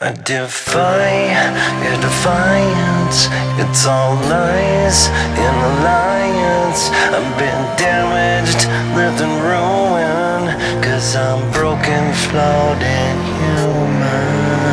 I defy your defiance. It's all lies in alliance. I've been damaged, left in ruin. Cause I'm broken, flawed, and human.